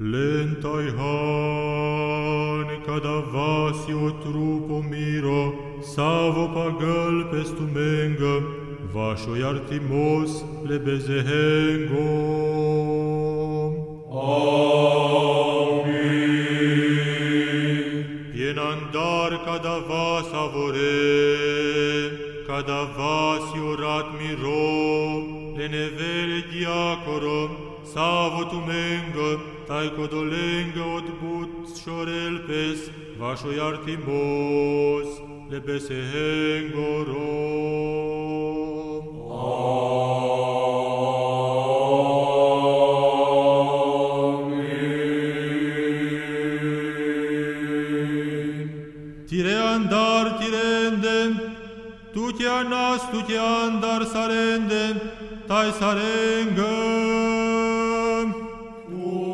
Lentai hani cada vasio trupo miro, savo pagal pestumenga, vașo iartimos le bezehengom. Amin. Pienandar cada vas avore, cada vas iorat miro, le nevere diacorom, savo tumenga, tai codolenga ot but șorel pes, vașo iartimos, le besehengorom. Tire andar tirendem, tu te anas, tu te andar sarende, tai sarengă. Oh.